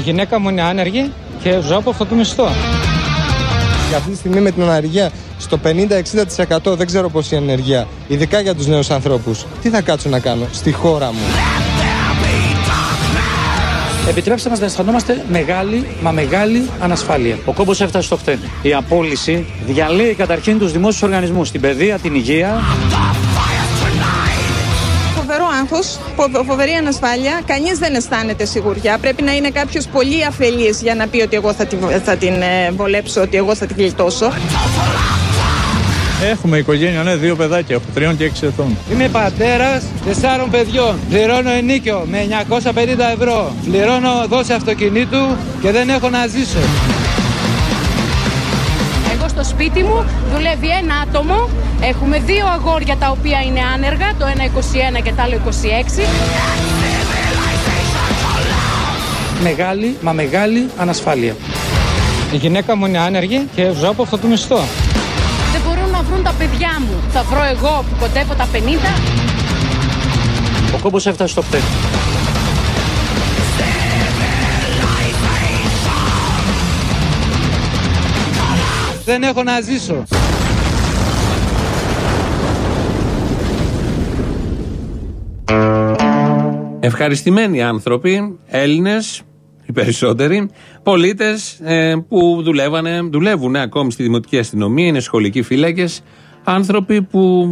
Η γυναίκα μου είναι άνεργη και ζω από αυτό το μισθό. Για αυτή τη στιγμή με την αναργία στο 50-60% δεν ξέρω πώς η ανεργία, ειδικά για τους νέους ανθρώπους. Τι θα κάτσω να κάνω στη χώρα μου; Επιτρέψτε μας να αισθανόμαστε μεγάλη, μα μεγάλη ανασφάλεια. Ο κόμπος έφτασε στο χτένι. Η απόλυση διαλύει καταρχήν τους δημόσιους οργανισμούς, την παιδεία, την υγεία. Φοβερό άγχος, φο- φοβερή ανασφάλεια. Κανείς δεν αισθάνεται σιγουριά. Πρέπει να είναι κάποιος πολύ αφελής για να πει ότι εγώ θα την, θα την ε, βολέψω, ότι εγώ θα την γλιτώσω. Έχουμε οικογένεια, ναι, δύο παιδάκια, από τριών και έξι ετών. Είμαι πατέρας τεσσάρων παιδιών. Πληρώνω ενίκιο με 950 ευρώ. Πληρώνω δόση αυτοκινήτου και δεν έχω να ζήσω. Εγώ στο σπίτι μου δουλεύει ένα άτομο. Έχουμε δύο αγόρια τα οποία είναι άνεργα, το ένα 21 και το άλλο 26. Μεγάλη, μα μεγάλη ανασφάλεια. Η γυναίκα μου είναι άνεργη και ζω από αυτό το μισθό. Δεν μπορούν να βρουν τα παιδιά μου. Θα βρω εγώ που κοντεύω τα 50. Ο κόμπος έφτασε στο χτένι. Δεν έχω να ζήσω. Ευχαριστημένοι άνθρωποι, Έλληνες, οι περισσότεροι, πολίτες που δουλεύανε, δουλεύουν ακόμη στη δημοτική αστυνομία, είναι σχολικοί φύλακες, άνθρωποι που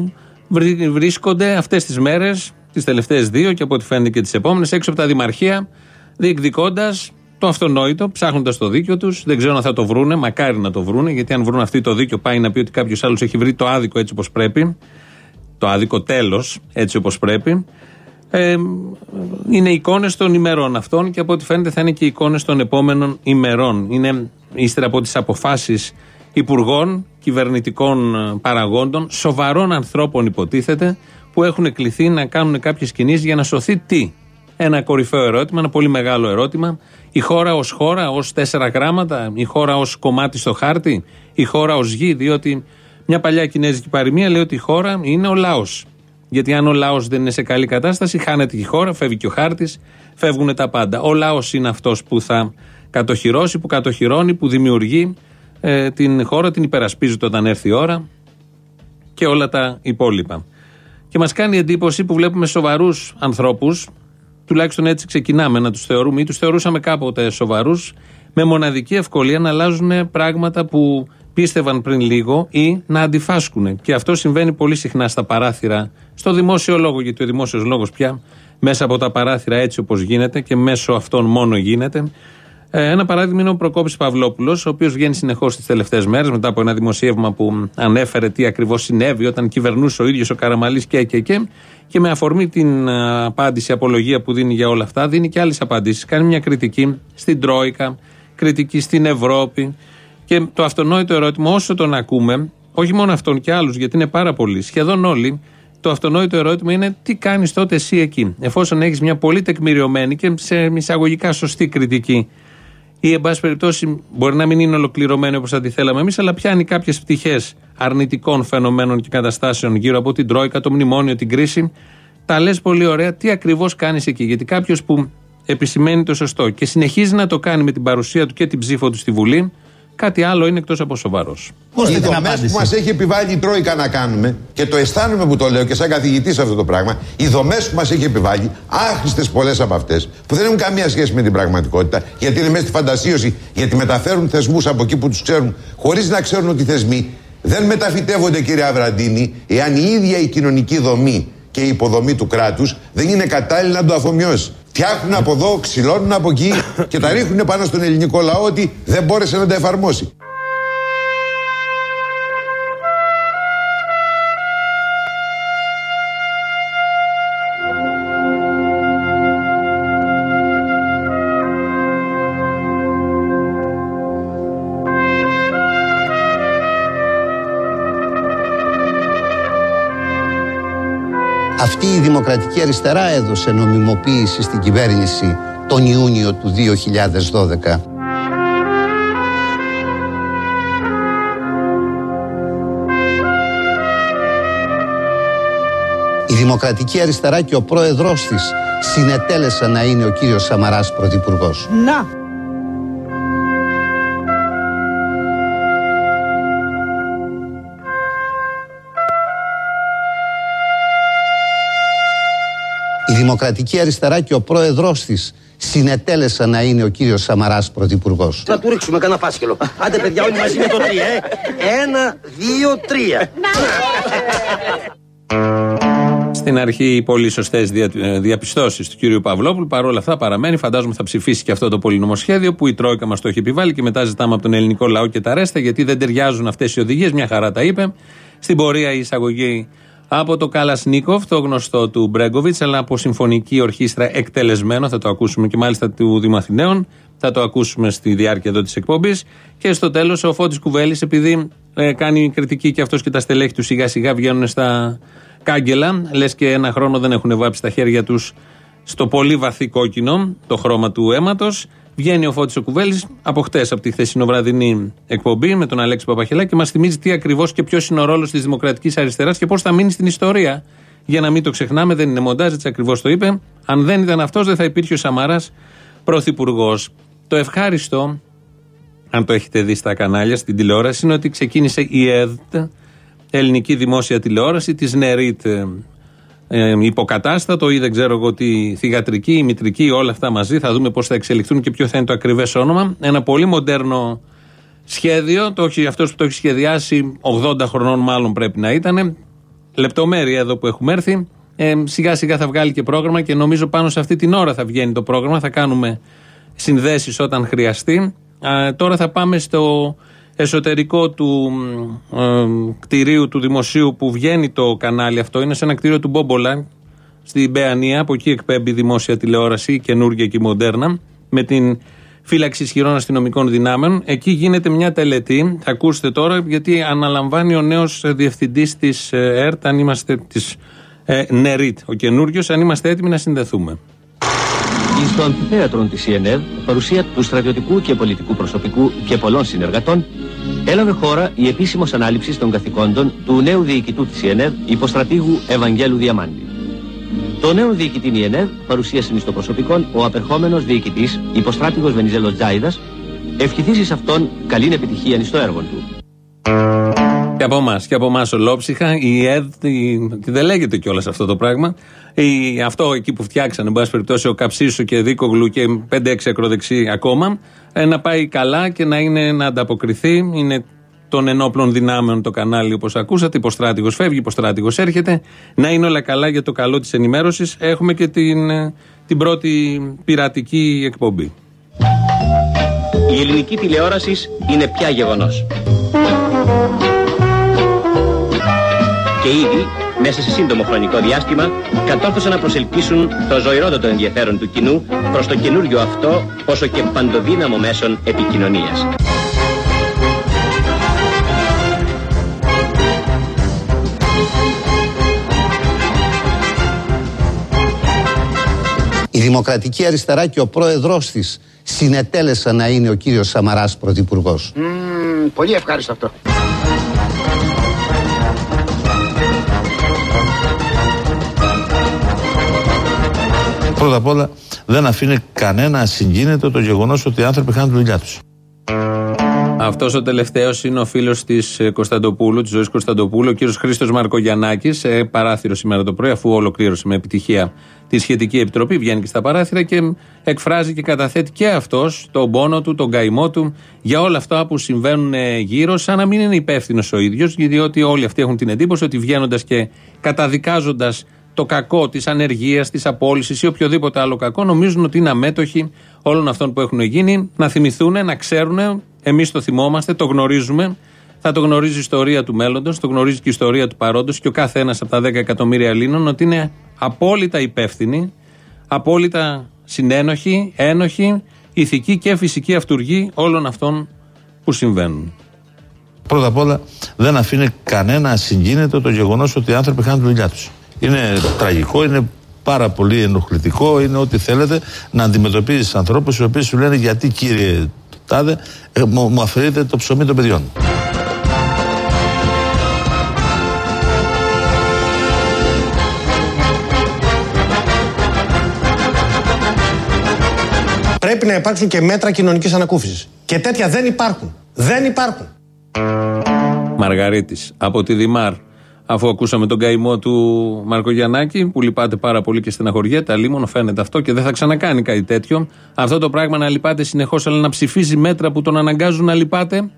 βρι- βρίσκονται αυτές τις μέρες, τις τελευταίες δύο και από ό,τι φαίνεται και τις επόμενες, έξω από τα δημαρχία, διεκδικώντας το αυτονόητο, ψάχνοντας το δίκιο τους. Δεν ξέρω αν θα το βρούνε, μακάρι να το βρούνε, γιατί αν βρουν αυτοί το δίκιο, πάει να πει ότι κάποιος άλλος έχει βρει το άδικο έτσι όπως πρέπει. Το άδικο τέλος, έτσι όπως πρέπει. Ε, είναι εικόνες των ημερών αυτών και από ό,τι φαίνεται θα είναι και εικόνες των επόμενων ημερών. Είναι ύστερα από τις αποφάσεις υπουργών, κυβερνητικών ε, παραγόντων, σοβαρών ανθρώπων υποτίθεται, που έχουν κληθεί να κάνουν κάποιες κινήσεις για να σωθεί τι; Ένα κορυφαίο ερώτημα, ένα πολύ μεγάλο ερώτημα. Η χώρα ως χώρα, ως τέσσερα γράμματα, η χώρα ως κομμάτι στο χάρτη, η χώρα ως γη, διότι μια παλιά κινέζικη παροιμία λέει ότι η χώρα είναι ο λαός. Γιατί αν ο λαός δεν είναι σε καλή κατάσταση, χάνεται η χώρα, φεύγει και ο χάρτης, φεύγουν τα πάντα. Ο λαός είναι αυτός που θα κατοχυρώσει, που κατοχυρώνει, που δημιουργεί ε, την χώρα, την υπερασπίζεται όταν έρθει η ώρα και όλα τα υπόλοιπα. Και μας κάνει εντύπωση που βλέπουμε σοβαρούς ανθρώπους, τουλάχιστον έτσι ξεκινάμε να τους θεωρούμε ή τους θεωρούσαμε κάποτε σοβαρούς, με μοναδική ευκολία να αλλάζουν πράγματα που πίστευαν πριν λίγο ή να αντιφάσκουν. Και αυτό συμβαίνει πολύ συχνά στα παράθυρα, στο δημόσιο λόγο, γιατί ο δημόσιος λόγος πια μέσα από τα παράθυρα έτσι όπως γίνεται και μέσω αυτών μόνο γίνεται. Ε, Ένα παράδειγμα είναι ο Προκόπης Παυλόπουλος, ο οποίος βγαίνει συνεχώς τις τελευταίες μέρες μετά από ένα δημοσίευμα που ανέφερε τι ακριβώς συνέβη όταν κυβερνούσε ο ίδιος ο Καραμαλής και, και, και. Και με αφορμή την ε, απάντηση, απολογία που δίνει για όλα αυτά, δίνει και άλλες απαντήσεις. Κάνει μια κριτική στην Τρόικα, κριτική στην Ευρώπη. Και το αυτονόητο ερώτημα, όσο τον ακούμε, όχι μόνο αυτόν και άλλους, γιατί είναι πάρα πολλοί, σχεδόν όλοι, το αυτονόητο ερώτημα είναι τι κάνεις τότε εσύ εκεί; Εφόσον έχεις μια πολύ τεκμηριωμένη και σε εισαγωγικά σωστή κριτική, ή εν πάση περιπτώσει μπορεί να μην είναι ολοκληρωμένη όπως θα τη θέλαμε εμείς, αλλά πιάνει κάποιες πτυχές αρνητικών φαινομένων και καταστάσεων γύρω από την Τρόικα, το μνημόνιο, την κρίση. Τα λες πολύ ωραία, τι ακριβώς κάνεις εκεί. Γιατί κάποιος που επισημαίνει το σωστό και συνεχίζει να το κάνει με την παρουσία του και την ψήφο του στη Βουλή, κάτι άλλο είναι εκτός από σοβαρός. Οι δομέ που μας έχει επιβάλει η Τρόικα να κάνουμε, και το αισθάνομαι που το λέω και σαν καθηγητής αυτό το πράγμα, οι δομές που μας έχει επιβάλει, άχρηστες πολλές από αυτές, που δεν έχουν καμία σχέση με την πραγματικότητα, γιατί είναι μέσα στη φαντασίωση, γιατί μεταφέρουν θεσμούς από εκεί που τους ξέρουν, χωρίς να ξέρουν ότι οι θεσμοί δεν μεταφυτεύονται, κύριε Αβραντίνη, εάν η ίδια η κοινωνική δομή και η υποδομή του κράτους δεν είναι κατάλληλη να το αφομοιώσει. Φτιάχνουν από εδώ, ξυλώνουν από εκεί και τα ρίχνουν πάνω στον ελληνικό λαό ότι δεν μπόρεσε να τα εφαρμόσει. Αυτή η δημοκρατική αριστερά έδωσε νομιμοποίηση στην κυβέρνηση τον Ιούνιο του 2012. Η δημοκρατική αριστερά και ο πρόεδρός της συνετέλεσαν να είναι ο κύριος Σαμαράς πρωθυπουργός. Να, Δημοκρατική Αριστερά και ο πρόεδρός της συνετέλεσαν να είναι ο κύριος Σαμαράς πρωθυπουργός. Να του ρίξουμε κανένα φάσκελο. Άντε παιδιά όλοι μαζί με το τρία, ε. Ένα, δύο, τρία. Στην αρχή οι πολύ σωστές δια, διαπιστώσεις του κύριου Παυλόπουλου. Παρ' όλα αυτά παραμένει. Φαντάζομαι θα ψηφίσει και αυτό το πολυνομοσχέδιο που η Τρόικα μας το έχει επιβάλει και μετά ζητάμε από τον ελληνικό λαό και τα ρέστα γιατί δεν ταιριάζουν αυτές οι οδηγίες. Μια χαρά τα είπε. Στην πορεία η εισαγωγή από το Καλασνίκοφ, το γνωστό του Μπρέγκοβιτς, αλλά από συμφωνική ορχήστρα εκτελεσμένο. Θα το ακούσουμε και μάλιστα του Δημαθηναίων. Θα το ακούσουμε στη διάρκεια εδώ της εκπομπής. Και στο τέλος ο Φώτης Κουβέλης, επειδή ε, κάνει κριτική και αυτός και τα στελέχη του σιγά σιγά βγαίνουν στα κάγκελα, λες και ένα χρόνο δεν έχουν βάψει τα χέρια τους στο πολύ βαθύ κόκκινο, το χρώμα του αίματος. Βγαίνει ο Φώτης ο Κουβέλης από χτες, από τη χθεσινοβραδινή εκπομπή με τον Αλέξη Παπαχελά και μας θυμίζει τι ακριβώς και ποιος είναι ο ρόλος της Δημοκρατικής Αριστεράς και πώς θα μείνει στην ιστορία. Για να μην το ξεχνάμε, δεν είναι μοντάζ, έτσι ακριβώς το είπε. Αν δεν ήταν αυτός, δεν θα υπήρχε ο Σαμαράς πρωθυπουργός. Το ευχάριστο, αν το έχετε δει στα κανάλια, στην τηλεόραση, είναι ότι ξεκίνησε η ΕΔΤ, ελληνική δημόσια τηλεόραση, της ΝΕΡΙΤ ε, υποκατάστατο ή δεν ξέρω εγώ τι θηγατρική, η μητρική, όλα αυτά μαζί. Θα δούμε πώς θα εξελιχθούν και ποιο θα είναι το ακριβές όνομα. Ένα πολύ μοντέρνο σχέδιο. Το αυτός που το έχει σχεδιάσει, 80 χρονών μάλλον πρέπει να ήταν. Λεπτομέρεια εδώ που έχουμε έρθει. Ε, σιγά σιγά θα βγάλει και πρόγραμμα και νομίζω πάνω σε αυτή την ώρα θα βγαίνει το πρόγραμμα. Θα κάνουμε συνδέσεις όταν χρειαστεί. τώρα θα πάμε στο εσωτερικό του ε, κτηρίου του δημοσίου που βγαίνει το κανάλι αυτό. Είναι σε ένα κτίριο του Μπόμπολα στην Μπεανία. Από εκεί εκπέμπει δημόσια τηλεόραση, καινούργια και μοντέρνα, με την φύλαξη ισχυρών αστυνομικών δυνάμεων. Εκεί γίνεται μια τελετή. Θα ακούσετε τώρα, γιατί αναλαμβάνει ο νέος διευθυντής της ε, ΕΡΤ, αν είμαστε της ε, ΝΕΡΙΤ, ο καινούριος, αν είμαστε έτοιμοι να συνδεθούμε. Στο αμφιθέατρο της ΙΕΝΕΔ, παρουσία του στρατιωτικού και πολιτικού προσωπικού και πολλών συνεργατών, έλαβε χώρα η επίσημος ανάληψης των καθηκόντων του νέου διοικητού της ΙΕΝΕΔ, υποστρατήγου Ευαγγέλου Διαμάντη. Το νέο διοικητή ΙΕΝΕΔ παρουσίασε στο προσωπικό ο απερχόμενος διοικητής, υποστράτηγος Βενιζέλος Τζάιδας, ευχηθήσεις σε αυτόν καλή επιτυχία στο έργο του. Και από εμάς, και από εμάς ολόψυχα, η ΕΔ, δεν λέγεται κιόλας αυτό το πράγμα. Η, αυτό εκεί που φτιάξανε, εν πάση περιπτώσει, ο Καψίσου και Δίκογλου και 5-6 ακροδεξί ακόμα, ε, να πάει καλά και να είναι να ανταποκριθεί. Είναι των ενόπλων δυνάμεων το κανάλι, όπως ακούσατε. Υποστράτηγος φεύγει, υποστράτηγος έρχεται. Να είναι όλα καλά για το καλό της ενημέρωσης. Έχουμε και την, την πρώτη πειρατική εκπομπή. Η ελληνική τηλεόρασης είναι πια γεγονός. και ήδη μέσα σε σύντομο χρονικό διάστημα κατόρθωσαν να προσελκύσουν το ζωηρόδοτο ενδιαφέρον του κοινού προς το καινούριο αυτό όσο και παντοδύναμο μέσον επικοινωνίας. Η Δημοκρατική Αριστερά και ο πρόεδρός της συνετέλεσαν να είναι ο κύριος Σαμαράς πρωθυπουργός. Mm, πολύ ευχάριστο αυτό. Πρώτα απ' όλα δεν αφήνει κανένα ασυγκίνητο το γεγονός ότι οι άνθρωποι χάνουν τη δουλειά τους. Αυτός ο τελευταίος είναι ο φίλος της ε, Κωνσταντοπούλου, της ζωής Κωνσταντοπούλου, ο κύριος Χρήστος Μαρκογιανάκη, σε παράθυρο σήμερα το πρωί, αφού ολοκλήρωσε με επιτυχία τη σχετική επιτροπή. Βγαίνει και στα παράθυρα και εκφράζει και καταθέτει και αυτός τον πόνο του, τον καημό του για όλα αυτά που συμβαίνουν ε, γύρω, σαν να μην είναι υπεύθυνος ο ίδιος, διότι όλοι αυτοί έχουν την εντύπωση ότι βγαίνοντας και καταδικάζοντας το κακό της ανεργίας, της απόλυσης ή οποιοδήποτε άλλο κακό, νομίζουν ότι είναι αμέτωχοι όλων αυτών που έχουν γίνει, να θυμηθούν, να ξέρουν. Εμείς το θυμόμαστε, το γνωρίζουμε. Θα το γνωρίζει η ιστορία του μέλλοντος, το γνωρίζει και η ιστορία του παρόντος και ο κάθε ένα από τα 10 εκατομμύρια Ελλήνων ότι είναι απόλυτα υπεύθυνοι, απόλυτα συνένοχοι, ένοχοι, ηθικοί και φυσικοί αυτούργοι όλων αυτών που συμβαίνουν. Πρώτα απ' όλα δεν αφήνει κανένα ασυγκίνητο το γεγονός ότι οι άνθρωποι χάνουν τη δουλειά τους. Είναι τραγικό, είναι πάρα πολύ ενοχλητικό, είναι ό,τι θέλετε να αντιμετωπίζεις ανθρώπους οι οποίοι σου λένε γιατί κύριε Τάδε ε, μου, μου αφαιρείτε το ψωμί των παιδιών. Πρέπει να υπάρξουν και μέτρα κοινωνικής ανακούφισης. Και τέτοια δεν υπάρχουν. Δεν υπάρχουν. Μαργαρίτης από τη Δημάρ Αφού ακούσαμε τον καημό του Μαρκογιαννάκη, που λυπάται πάρα πολύ και στεναχωριέται, αλίμονο φαίνεται αυτό και δεν θα ξανακάνει κάτι τέτοιο. Αυτό το πράγμα να λυπάται συνεχώς, αλλά να ψηφίζει μέτρα που τον αναγκάζουν να λυπάται,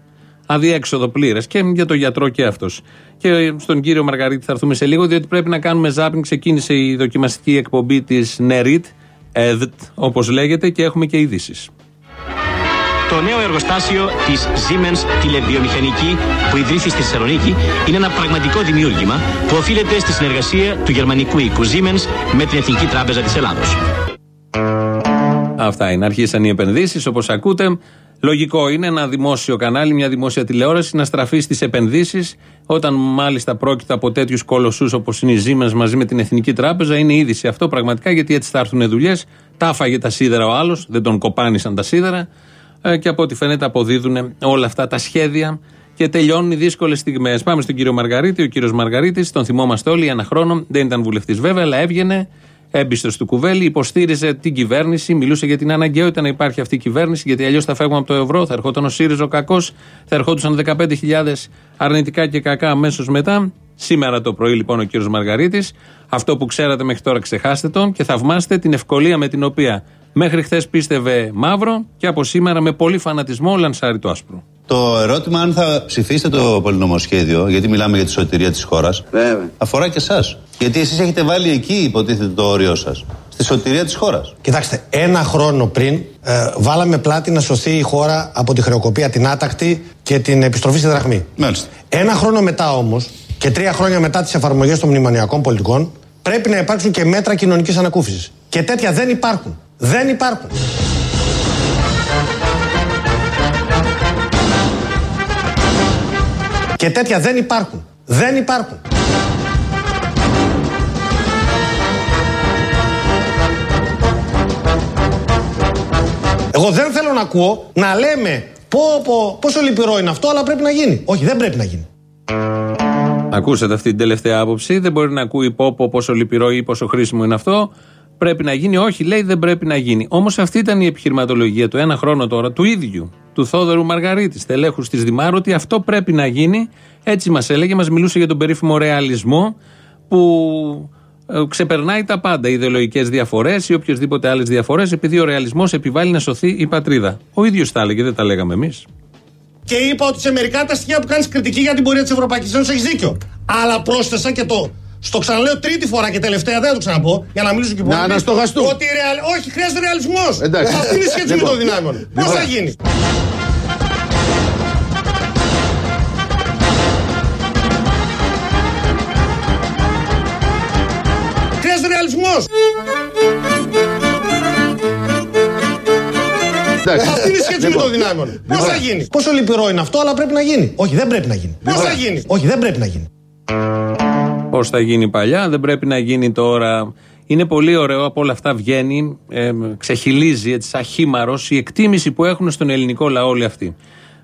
αδιέξοδο πλήρες. Και για το γιατρό και αυτός. Και στον κύριο Μαργαρίτη θα έρθουμε σε λίγο, διότι πρέπει να κάνουμε ζάπινγκ. Ξεκίνησε η δοκιμαστική εκπομπή της ΝΕΡΙΤ, ΕΔΤ, όπως λέγεται, και έχουμε και ειδήσεις. Το νέο εργοστάσιο της Siemens Τηλεβιομηχανική που ιδρύθη στη Θεσσαλονίκη είναι ένα πραγματικό δημιούργημα που οφείλεται στη συνεργασία του γερμανικού οίκου Siemens με την Εθνική Τράπεζα της Ελλάδος. Αυτά είναι. Αρχίσαν οι επενδύσεις, όπως ακούτε. Λογικό είναι ένα δημόσιο κανάλι, μια δημόσια τηλεόραση να στραφεί στις επενδύσεις, όταν μάλιστα πρόκειται από τέτοιους κολοσσούς όπως είναι οι Siemens μαζί με την Εθνική Τράπεζα. Είναι είδηση αυτό πραγματικά γιατί έτσι θα έρθουν δουλειές. Τα άφαγε τα σίδερα ο άλλος, δεν τον κοπάνισαν τα σίδερα. Ε, και από ό,τι φαίνεται αποδίδουν όλα αυτά τα σχέδια και τελειώνουν οι δύσκολες στιγμές. Πάμε στον κύριο Μαργαρίτη. Ο κύριος Μαργαρίτης, τον θυμόμαστε όλοι, ένα χρόνο, δεν ήταν βουλευτής βέβαια, αλλά έβγαινε έμπιστος του κουβέλι, υποστήριζε την κυβέρνηση, μιλούσε για την αναγκαιότητα να υπάρχει αυτή η κυβέρνηση, γιατί αλλιώς θα φεύγουμε από το ευρώ, θα ερχόταν ο ΣΥΡΙΖΟ κακός, θα ερχόντουσαν 15.000 αρνητικά και κακά αμέσως μετά. Σήμερα το πρωί λοιπόν ο κύριος Μαργαρίτης, αυτό που ξέρατε μέχρι τώρα ξεχάστε το και θαυμάστε την ευκολία με την οποία Μέχρι χθες πίστευε μαύρο και από σήμερα με πολύ φανατισμό λανσάρει το άσπρο. Το ερώτημα αν θα ψηφίσετε το πολυνομοσχέδιο, γιατί μιλάμε για τη σωτηρία της χώρας, αφορά και εσάς. Γιατί εσείς έχετε βάλει εκεί, υποτίθεται, το όριό σας. Στη σωτηρία της χώρας. Κοιτάξτε, ένα χρόνο πριν ε, βάλαμε πλάτη να σωθεί η χώρα από τη χρεοκοπία την άτακτη και την επιστροφή στη δραχμή. Μάλιστα. Ένα χρόνο μετά όμως και τρία χρόνια μετά τις εφαρμογές των μνημονιακών πολιτικών, πρέπει να υπάρξουν και μέτρα κοινωνικής ανακούφισης. Και τέτοια δεν υπάρχουν. Δεν υπάρχουν. Και τέτοια δεν υπάρχουν. Δεν υπάρχουν. Εγώ δεν θέλω να ακούω να λέμε πω, πω, πόσο λυπηρό είναι αυτό, αλλά πρέπει να γίνει. Όχι, δεν πρέπει να γίνει. Ακούσατε αυτή την τελευταία άποψη. Δεν μπορεί να ακούει πω, πω πόσο λυπηρό ή πόσο χρήσιμο είναι αυτό πρέπει να γίνει. Όχι, λέει δεν πρέπει να γίνει. Όμως αυτή ήταν η επιχειρηματολογία του ένα χρόνο τώρα του ίδιου, του Θόδωρου Μαργαρίτη, τελέχου της Δημάρου, ότι αυτό πρέπει να γίνει. Έτσι μας έλεγε, μας μιλούσε για τον περίφημο ρεαλισμό που ε, ξεπερνάει τα πάντα. Ιδεολογικές διαφορές ή οποιασδήποτε άλλες διαφορές, επειδή ο ρεαλισμός επιβάλλει να σωθεί η πατρίδα. Ο ίδιος τα έλεγε, δεν τα λέγαμε εμείς. Και είπα ότι σε μερικά τα στοιχεία που κάνεις κριτική για την πορεία της Ευρωπαϊκής Ένωσης έχεις δίκιο. Αλλά πρόσθεσα και το στο ξαναλέω τρίτη φορά και τελευταία, δεν θα το ξαναπώ, για να μιλήσω και πολύ. Να αναστοχαστούν. Ότι ρεαλ... Όχι, χρειάζεται ρεαλισμός. Αυτή είναι η σχέση με των δυνάμεων. Πώς θα γίνει; Χρειάζεται ρεαλισμός. Αυτή είναι η σχέση με των δυνάμεων. Πώς θα γίνει; Πόσο λυπηρό είναι αυτό, αλλά πρέπει να γίνει. Όχι, δεν πρέπει να γίνει. Πώς θα γίνει; Όχι, δεν πρέπει να γίνει. Πώς θα γίνει παλιά, δεν πρέπει να γίνει τώρα. Είναι πολύ ωραίο, από όλα αυτά βγαίνει, ε, ξεχυλίζει έτσι σαν χήμαρος η εκτίμηση που έχουν στον ελληνικό λαό όλοι αυτοί.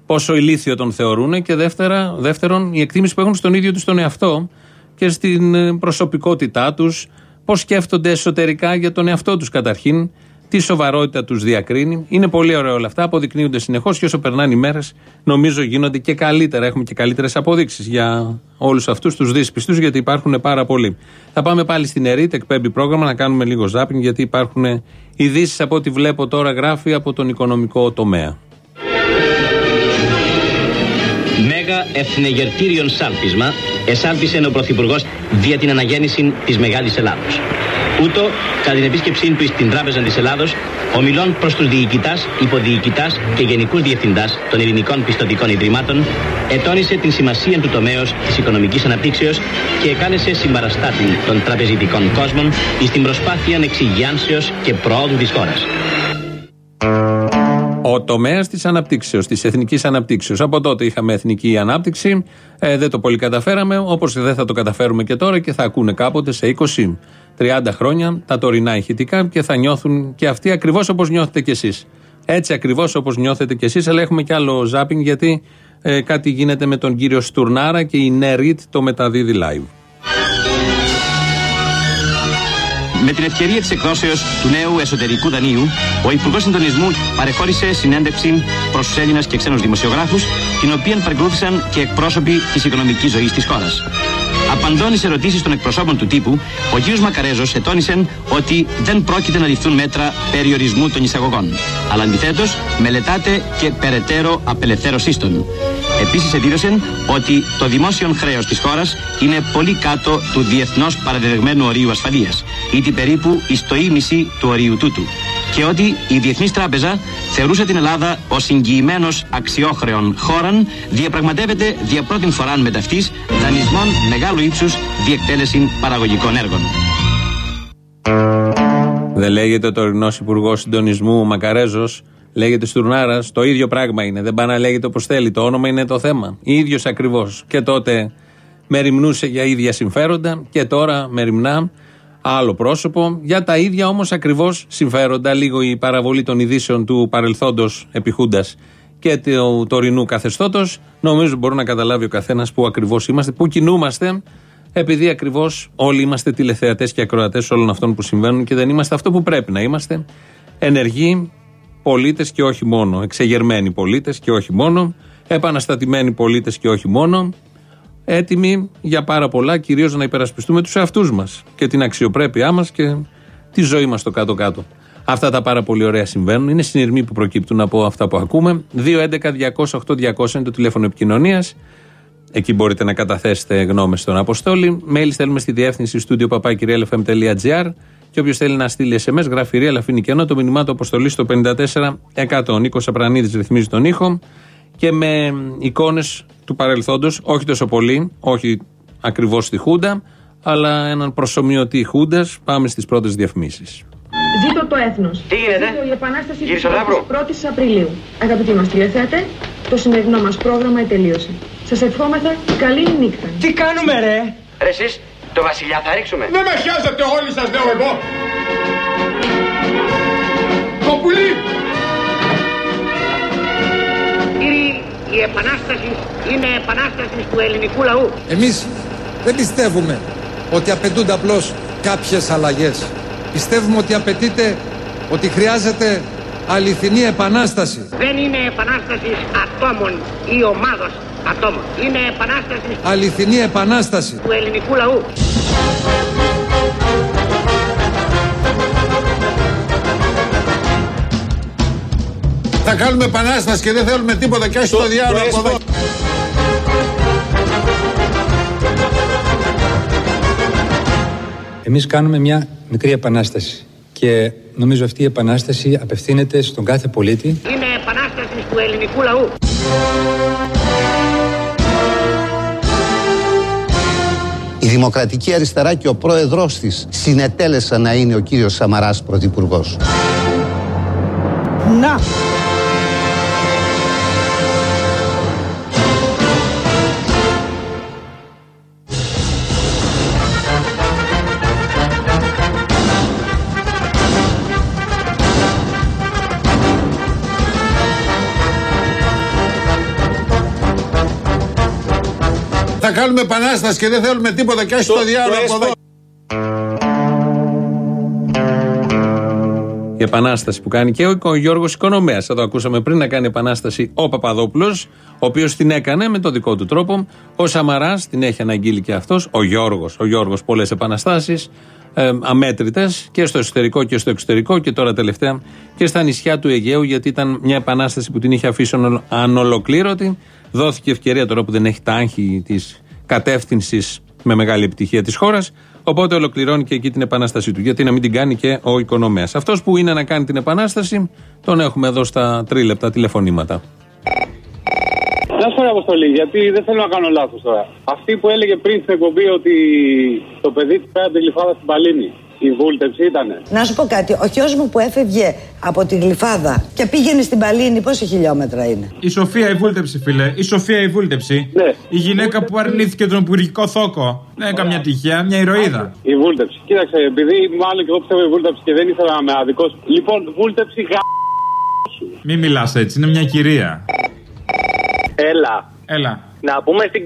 Πόσο ηλίθιο τον θεωρούν και δεύτερα, δεύτερον η εκτίμηση που έχουν στον ίδιο τους τον εαυτό και στην ε, προσωπικότητά τους, πώς σκέφτονται εσωτερικά για τον εαυτό τους καταρχήν τη σοβαρότητα τους διακρίνει. Είναι πολύ ωραία όλα αυτά. Αποδεικνύονται συνεχώς και όσο περνάνε οι μέρες, νομίζω γίνονται και καλύτερα. Έχουμε και καλύτερες αποδείξεις για όλους αυτούς τους δύσπιστους, γιατί υπάρχουν πάρα πολλοί. Θα πάμε πάλι στην ΕΡΙΤ, εκπέμπει πρόγραμμα, να κάνουμε λίγο ζάπινγκ, γιατί υπάρχουν ειδήσεις από ό,τι βλέπω τώρα γράφει από τον οικονομικό τομέα. Μέγα εθνεγερτήριον σάλπισμα εσάλπισε ο Πρωθυπουργός δια την αναγέννηση της Μεγάλης Ελλάδος. Ούτω, κατά την επίσκεψή του στην Τράπεζα της Ελλάδος, ομιλών προς τους διοικητάς, υποδιοικητάς και γενικούς διευθυντάς των ελληνικών πιστοτικών ιδρυμάτων, ετώνησε την σημασία του τομέα της οικονομικής αναπτύξεως και εκάλεσε συμπαραστάτη των τραπεζιτικών κόσμων στην προσπάθεια εξυγιάνσεω και προόδου της χώρας. Ο τομέας της αναπτύξεως, της εθνικής αναπτύξεως. Από τότε είχαμε εθνική ανάπτυξη, ε, δεν το πολύ καταφέραμε, όπως δεν θα το καταφέρουμε και τώρα και θα ακούνε κάποτε σε 20 30 χρόνια τα τωρινά ηχητικά και θα νιώθουν και αυτοί ακριβώς όπως νιώθετε κι εσείς. Έτσι ακριβώς όπως νιώθετε κι εσείς, αλλά έχουμε κι άλλο ζάπινγκ γιατί ε, κάτι γίνεται με τον κύριο Στουρνάρα και η Νερίτ το μεταδίδει live. Με την ευκαιρία της εκδόσεως του νέου εσωτερικού δανείου, ο Υπουργός Συντονισμού παρεχώρησε συνέντευξη προς τους Έλληνες και ξένους δημοσιογράφους, την οποία παρακολούθησαν και εκπρόσωποι της οικονομικής ζωής της χώρας. Απαντώνεις σε ερωτήσεις των εκπροσώπων του τύπου, ο κ. Μακαρέζος ετώνησε ότι δεν πρόκειται να ληφθούν μέτρα περιορισμού των εισαγωγών. Αλλά αντιθέτως μελετάτε και περαιτέρω απελευθέρωσής των. Επίσης εδήλωσε ότι το δημόσιο χρέος της χώρας είναι πολύ κάτω του διεθνώς παραδεδεγμένου ορίου ασφαλείας, ήτι περίπου εις το ίμιση του ορίου τούτου. Και ότι η Διεθνής Τράπεζα θεωρούσε την Ελλάδα ως εγγυημένος αξιόχρεων χώραν, διαπραγματεύεται δια πρώτη φορά με ταυτή δανεισμών μεγάλου ύψους διεκτέλεση παραγωγικών έργων. Δεν λέγεται ο τωρινός Υπουργός Συντονισμού, ο Μακαρέζος, λέγεται Στουρνάρας. Το ίδιο πράγμα είναι. Δεν πάει να λέγεται όπως θέλει. Το όνομα είναι το θέμα. ίδιος ακριβώς. Και τότε μεριμνούσε για ίδια συμφέροντα και τώρα μεριμνά άλλο πρόσωπο για τα ίδια όμως ακριβώς συμφέροντα. Λίγο η παραβολή των ειδήσεων του παρελθόντος επιχούντας και του τωρινού καθεστώτος. Νομίζω μπορεί να καταλάβει ο καθένας που ακριβώς είμαστε, που κινούμαστε, επειδή ακριβώς όλοι είμαστε τηλεθεατές και ακροατές όλων αυτών που συμβαίνουν και δεν είμαστε αυτό που πρέπει να είμαστε. Ενεργοί πολίτες και όχι μόνο. Εξεγερμένοι πολίτες και όχι μόνο. Επαναστατημένοι πολίτες και όχι μόνο έτοιμοι για πάρα πολλά, κυρίως να υπερασπιστούμε τους εαυτούς μας και την αξιοπρέπειά μας και τη ζωή μας στο κάτω-κάτω. Αυτά τα πάρα πολύ ωραία συμβαίνουν. Είναι συνειρμοί που προκύπτουν από αυτά που ακούμε. 2.11.208.200 είναι το τηλέφωνο επικοινωνίας. Εκεί μπορείτε να καταθέσετε γνώμες στον Αποστόλη. Mail στέλνουμε στη διεύθυνση studio papakirialfm.gr και όποιος θέλει να στείλει SMS, γράφει ρία, αλλά αφήνει κενό το μηνυμά του Αποστολή στο 54 Νίκο Απρανίδης ρυθμίζει τον ήχο και με εικόνες του παρελθόντος, όχι τόσο πολύ, όχι ακριβώς στη Χούντα, αλλά έναν προσωμιωτή Χούντας. Πάμε στις πρώτες διαφημίσεις. Ζήτω το έθνος. Τι γίνεται, Ζήτω η επανάσταση Κύριε τη Σολάβρου. 1η Απριλίου. Αγαπητοί μας τηλεθέτε, το σημερινό μας πρόγραμμα τελείωσε. Σας ευχόμεθα καλή νύχτα. Τι κάνουμε, ρε! Ρε, εσείς, το βασιλιά θα ρίξουμε. Δεν με χιάζετε όλοι σας λέω εγώ. Το η επανάσταση είναι επανάσταση του ελληνικού λαού. Εμείς δεν πιστεύουμε ότι απαιτούνται απλώς κάποιες αλλαγές. Πιστεύουμε ότι απαιτείται, ότι χρειάζεται αληθινή επανάσταση. Δεν είναι επανάσταση ατόμων ή ομάδος ατόμων. Είναι επανάσταση Αληθινή επανάσταση. του ελληνικού λαού. Θα κάνουμε επανάσταση και δεν θέλουμε τίποτα και στο διάλογο από εδώ. Εμείς κάνουμε μια μικρή επανάσταση και νομίζω αυτή η επανάσταση απευθύνεται στον κάθε πολίτη Είναι επανάσταση του ελληνικού λαού. Η Δημοκρατική Αριστερά και ο πρόεδρός της συνετέλεσαν να είναι ο κύριος Σαμαράς πρωθυπουργός. Να! Θα κάνουμε επανάσταση και δεν θέλουμε τίποτα και στο διάλογο από εδώ. Η επανάσταση που κάνει και ο, ο Γιώργος Οικονομέας. Θα το ακούσαμε πριν να κάνει επανάσταση ο Παπαδόπουλος, ο οποίος την έκανε με τον δικό του τρόπο. Ο Σαμαράς την έχει αναγγείλει και αυτός. Ο Γιώργος. Ο Γιώργος πολλές επαναστάσεις. Ε, αμέτρητες και στο εσωτερικό και στο εξωτερικό και τώρα τελευταία και στα νησιά του Αιγαίου γιατί ήταν μια επανάσταση που την είχε αφήσει ανολο- ανολοκλήρωτη. Δόθηκε ευκαιρία τώρα που δεν έχει τα άγχη της κατεύθυνσης με μεγάλη επιτυχία της χώρας. Οπότε ολοκληρώνει και εκεί την επανάστασή του. Γιατί να μην την κάνει και ο οικονομέας. Αυτός που είναι να κάνει την επανάσταση, τον έχουμε εδώ στα τρίλεπτα τηλεφωνήματα. Να σου πω, ρε Αποστολή, γιατί δεν θέλω να κάνω λάθος τώρα. Αυτή που έλεγε πριν στην εκπομπή ότι το παιδί της πέρα από τη γλυφάδα στην Παλίνη, η βούλτεψη ήτανε. Να σου πω κάτι, ο γιος μου που έφευγε από τη Γλυφάδα και πήγαινε στην Παλίνη, πόσα χιλιόμετρα είναι; Η Σοφία η βούλτεψη, φίλε. Η Σοφία η βούλτεψη. Ναι. Η γυναίκα που αρνήθηκε τον υπουργικό θόκο. Δεν είναι καμιά τυχαία, μια ηρωίδα. Η βούλτεψη. Κοίταξε, επειδή μάλλον και εγώ πιστεύω η βούλτεψη και δεν ήθελα να είμαι άδικος. Λοιπόν, βούλτεψη γα. Μην μιλάς έτσι, είναι μια κυρία. Έλα. Έλα. Να πούμε στην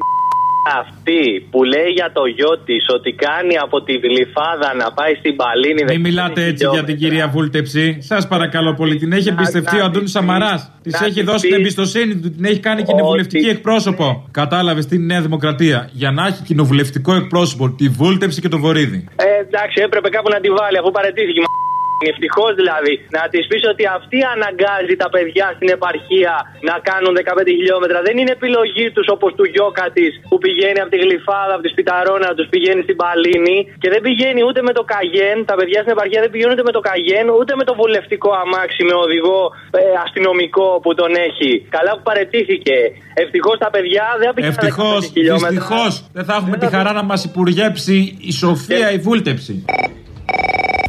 αυτή που λέει για το γιο της ότι κάνει από τη Γλυφάδα να πάει στην Παλίνη. Μην μιλάτε έτσι για την κυρία Βούλτεψη. Σας παρακαλώ πολύ. Την έχει εμπιστευτεί ο Αντώνης Σαμαράς. Της έχει δώσει την εμπιστοσύνη του. Την έχει κάνει κοινοβουλευτική εκπρόσωπο. Κατάλαβες τι είναι η Νέα Δημοκρατία; Για να έχει κοινοβουλευτικό εκπρόσωπο τη Βούλτεψη και το Βορύδι. Ε, εντάξει, έπρεπε κάπου να τη βάλει αφού παρετήθηκε. Ευτυχώς δηλαδή να της πεις ότι αυτή αναγκάζει τα παιδιά στην επαρχία να κάνουν 15 χιλιόμετρα. Δεν είναι επιλογή τους όπως του γιώκα της που πηγαίνει από τη Γλυφάδα, από τη Σπιταρόνα, τους πηγαίνει στην Παλίνη και δεν πηγαίνει ούτε με το Καγέν. Τα παιδιά στην επαρχία δεν πηγαίνουν ούτε με το Καγέν, ούτε με το βουλευτικό αμάξι με οδηγό ε, αστυνομικό που τον έχει. Καλά που παρετήθηκε. Ευτυχώς τα παιδιά δεν πηγαίνουν Ευτυχώς, δυστυχώ δεν θα έχουμε τη χαρά να μας υπουργέψει η Σοφία η Βούλτεψη.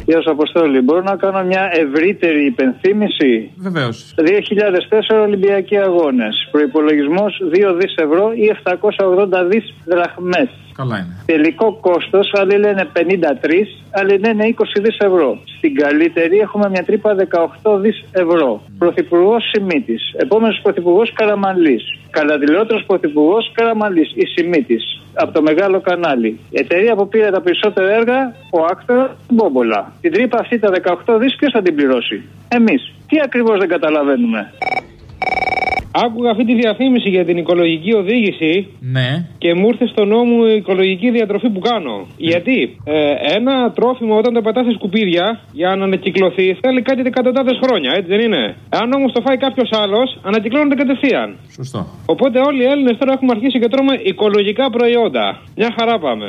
Γεια σα, Αποστόλη. Μπορώ να κάνω μια ευρύτερη υπενθύμηση; Βεβαίως. 2004 Ολυμπιακοί Αγώνες. Προπολογισμό 2 δις ευρώ ή 780 δις δραχμές. Καλά είναι. Τελικό κόστος, άλλοι λένε 53, άλλοι λένε 20 δις ευρώ. Στην καλύτερη έχουμε μια τρύπα 18 δις ευρώ. Mm. Πρωθυπουργός Σιμίτης. Επόμενος πρωθυπουργός Καραμαλής. Καταδηλότερος πρωθυπουργός Καραμαλής. Η Σιμίτης. Από το μεγάλο κανάλι. Η εταιρεία που πήρε τα περισσότερα έργα, ο Άκτορα Μπόμπολα. Την τρύπα αυτή τα 18 δις ποιος θα την πληρώσει; Εμείς. Τι ακριβώς δεν καταλαβαίνουμε. Άκουγα αυτή τη διαφήμιση για την οικολογική οδήγηση Ναι. και μου ήρθε στο νόμο η οικολογική διατροφή που κάνω. Γιατί; Ε, ένα τρόφιμο όταν το πετά σε σκουπίδια για να ανακυκλωθεί θέλει κάτι εκατοντάδες χρόνια, έτσι δεν είναι; Αν όμως το φάει κάποιος άλλος, ανακυκλώνεται κατευθείαν. Σωστό. Οπότε όλοι οι Έλληνες τώρα έχουμε αρχίσει και τρώμε οικολογικά προϊόντα. Μια χαρά πάμε.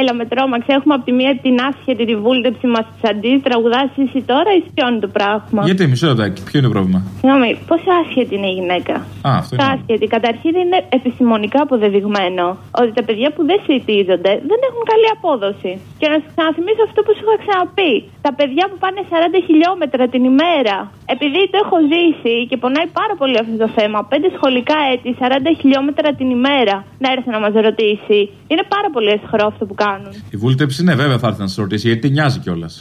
Έλα με τρόμαξε. Έχουμε από τη μία την άσχετη τη βούλτεψη μας τη αντί. Τραγουδά εσύ τώρα ή ποιο είναι το πράγμα; Γιατί, μισό λεπτάκι, ποιο είναι το πρόβλημα; Συγγνώμη, πόσο άσχετη είναι η γυναίκα; Α, αυτό είναι. Άσχετη. Καταρχήν είναι επιστημονικά αποδεδειγμένο ότι τα παιδιά που δεν σητίζονται δεν έχουν καλή απόδοση. Και να σας ξαναθυμίσω αυτό που σου είχα ξαναπεί. Τα παιδιά που πάνε 40 χιλιόμετρα την ημέρα, επειδή το έχω ζήσει και πονάει πάρα πολύ αυτό το θέμα, 5 σχολικά έτη, 40 χιλιόμετρα την ημέρα, να έρθει να μας ρωτήσει. Είναι πάρα πολύ αισχρό αυτό που κάνουν. Η βούλτεψη, ναι, βέβαια θα έρθει να σας ρωτήσει, γιατί νοιάζει κιόλας.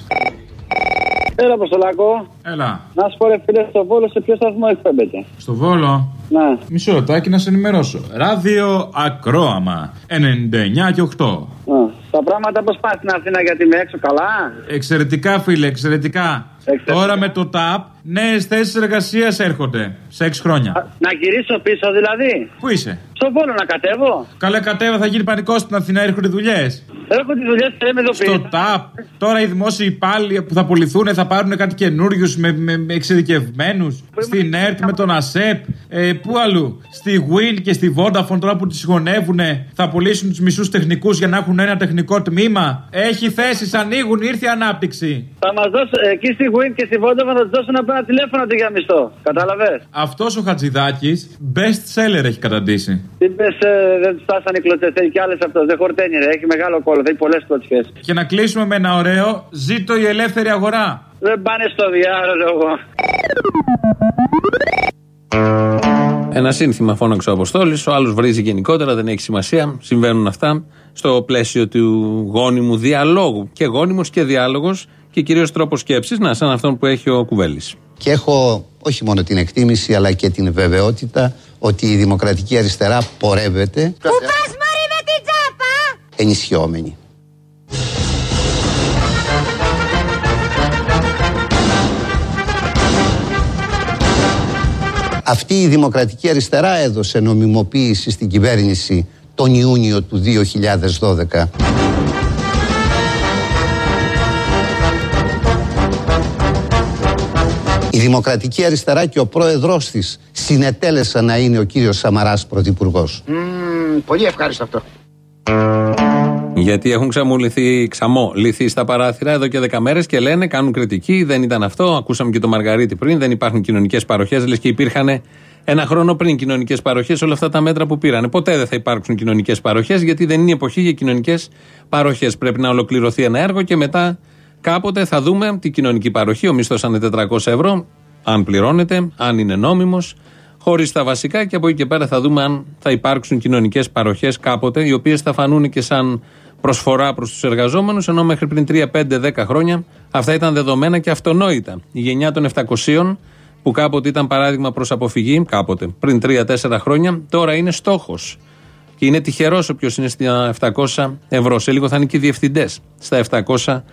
Έλα, Αποστολάκο. Έλα. Να σου πω, ρε φίλε, στο βόλο σε ποιο σταθμό εκπέμπεται; Στο Βόλο. Ναι. Μισό λεπτάκι να σε ενημερώσω. Ράδιο Ακρόαμα 99 και 8. Α, τα πράγματα πώς πάνε στην Αθήνα γιατί είμαι έξω καλά; Εξαιρετικά, φίλε, εξαιρετικά. Τώρα με το ΤΑΠ, νέες θέσεις εργασίας έρχονται. Σε 6 χρόνια. Να γυρίσω πίσω δηλαδή. Πού είσαι; Στο Βόλο να κατέβω. Καλά, κατέβα, θα γίνει πανικό στην Αθήνα, έρχονται δουλειές. Έχω τις δουλειές που λέμε εδώ πίσω. Στο ΤΑΠ, τώρα οι δημόσιοι υπάλληλοι που θα απολυθούν θα πάρουν κάτι καινούριους με, με, με εξειδικευμένους. Στην ΕΡΤ με τον ΑΣΕΠ. Ε, πού αλλού; Στη WIN και στη Vodafone τώρα που τις συγχωνεύουν θα απολύσουν τους μισούς τεχνικούς για να έχουν ένα τεχνικό τμήμα; Έχει θέσεις, ανοίγουν, ήρθε η ανάπτυξη. Θα μας δώσουν εκεί στη Win και στη Vodafone θα τους δώσουν από ένα τηλέφωνο αντί για μισθό. Κατάλαβες; Αυτός ο Χατζηδάκης best seller έχει καταντήσει. Τι πες, ε, δεν του φτάσανε οι κλωτσές. Έχει κι άλλες αυτό. Δεν χορταίνει, ρε. Έχει μεγάλο κόλλο. Έχει πολλές κλωτσιέ. Και να κλείσουμε με ένα ωραίο ζήτω η ελεύθερη αγορά. Δεν πάνε στο διάλογο. Ένα σύνθημα φώναξε ο Αποστόλης, ο άλλος βρίζει γενικότερα, δεν έχει σημασία. Συμβαίνουν αυτά στο πλαίσιο του γόνιμου διαλόγου. Και γόνιμος και διάλογος και κυρίως τρόπος σκέψης, να, σαν αυτόν που έχει ο Κουβέλης. Και έχω όχι μόνο την εκτίμηση αλλά και την βεβαιότητα ότι η δημοκρατική αριστερά πορεύεται Πού πας μωρή με την τσάπα! ενισχυόμενη. Αυτή η δημοκρατική αριστερά έδωσε νομιμοποίηση στην κυβέρνηση τον Ιούνιο του 2012. Η Δημοκρατική Αριστερά και ο πρόεδρός της συνετέλεσαν να είναι ο κύριος Σαμαράς πρωθυπουργός. πολύ ευχάριστο αυτό. Γιατί έχουν ξαμολυθεί, ξαμολυθεί στα παράθυρα εδώ και 10 μέρες και λένε, κάνουν κριτική. Δεν ήταν αυτό. Ακούσαμε και το Μαργαρίτη πριν. Δεν υπάρχουν κοινωνικές παροχές. Λες και υπήρχαν ένα χρόνο πριν κοινωνικές παροχές όλα αυτά τα μέτρα που πήραν. Ποτέ δεν θα υπάρξουν κοινωνικές παροχές γιατί δεν είναι η εποχή για κοινωνικές παροχές. Πρέπει να ολοκληρωθεί ένα έργο και μετά κάποτε θα δούμε την κοινωνική παροχή. Ο μισθός αν είναι 400 ευρώ, αν πληρώνεται, αν είναι νόμιμος, χωρίς τα βασικά και από εκεί και πέρα θα δούμε αν θα υπάρξουν κοινωνικές παροχές κάποτε, οι οποίες θα φανούν και σαν προσφορά προς τους εργαζόμενους, ενώ μέχρι πριν 3, 5, 10 χρόνια αυτά ήταν δεδομένα και αυτονόητα. Η γενιά των 700 που κάποτε ήταν παράδειγμα προς αποφυγή, κάποτε πριν 3-4 χρόνια, τώρα είναι στόχος. Και είναι τυχερός όποιος είναι στα 700 ευρώ. Σε λίγο θα είναι και οι διευθυντές στα 700 ευρώ.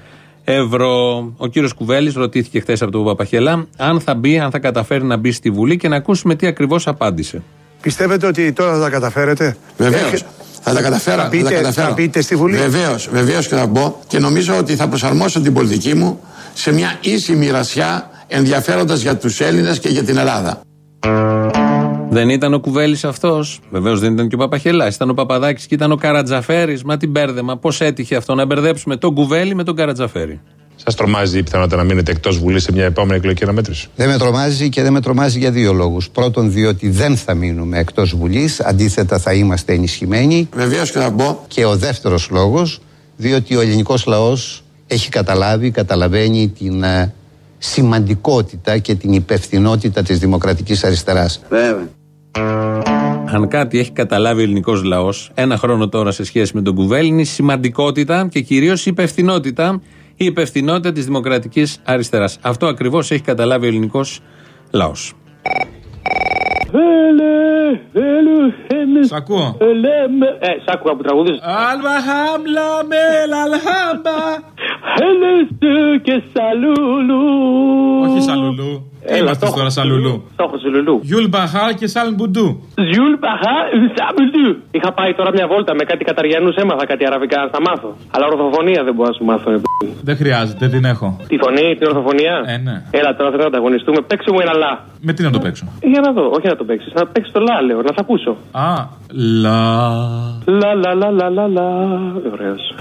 Ο κύριος Κουβέλης ρωτήθηκε χθες από τον Παπαχελά αν θα μπει, αν θα καταφέρει να μπει στη Βουλή και να ακούσουμε τι ακριβώς απάντησε. Πιστεύετε ότι τώρα θα τα καταφέρετε; Βεβαίως. Θα τα καταφέρω. Θα πείτε, θα τα καταφέρω. θα πείτε στη Βουλή; Βεβαίως, βεβαίως και θα μπω και νομίζω ότι θα προσαρμόσω την πολιτική μου σε μια ίση μοιρασιά ενδιαφέροντας για τους Έλληνες και για την Ελλάδα. Δεν ήταν ο Κουβέλης αυτός. Βεβαίως δεν ήταν και ο Παπαχελάς. Ήταν ο Παπαδάκης και ήταν ο Καρατζαφέρης. Μα την μπέρδεμα. Πώς έτυχε αυτό να μπερδέψουμε τον Κουβέλη με τον Καρατζαφέρη. Σας τρομάζει η πιθανότητα να μείνετε εκτός Βουλής σε μια επόμενη εκλογική αναμέτρηση; Δεν με τρομάζει και δεν με τρομάζει για δύο λόγους. Πρώτον, διότι δεν θα μείνουμε εκτός Βουλής. Αντίθετα, θα είμαστε ενισχυμένοι. Βεβαίω και θα μπω. Και ο δεύτερος λόγος, διότι ο ελληνικός λαός έχει καταλάβει, καταλαβαίνει την ε, σημαντικότητα και την υπευθυνότητα της δημοκρατικής αριστεράς. Βέβαια. Αν κάτι έχει καταλάβει ο ελληνικός λαός, ένα χρόνο τώρα σε σχέση με τον Κουβέλη, είναι η σημαντικότητα και κυρίως η υπευθυνότητα, η υπευθυνότητα της δημοκρατικής αριστεράς. Αυτό ακριβώς έχει καταλάβει ο ελληνικός λαός. Σ' ακούω. Ε, σ' άκουγα που τραγουδείς. Αλμαχάμλα μέλ αλχάμπα. και σαλούλου. Όχι σαλουλού. Τι είμαστε τώρα σαλουλού. Το έχω σαλουλού. Γιουλ Μπαχά και Σαλ Μπουντού. Ζιούλ Μπαχά Σαμπουντού. Είχα πάει τώρα μια βόλτα με κάτι Καταριανούς, έμαθα κάτι αραβικά να στα μάθω. Αλλά ορθοφωνία δεν μπορώ να σου μάθω. ε, π***. Δεν χρειάζεται, δεν έχω. Τη φωνή, την ορθοφωνία; Ε, ναι. Έλα τώρα θέλω να ανταγωνιστούμε. Παίξε μου ένα λα. Με τι να το παίξω; Για να δω, όχι να το παίξεις. Να παίξεις το λα, λέω, να θα ακούσω. Α, λα. Λα λα λα λα λα λα. Ωραίος.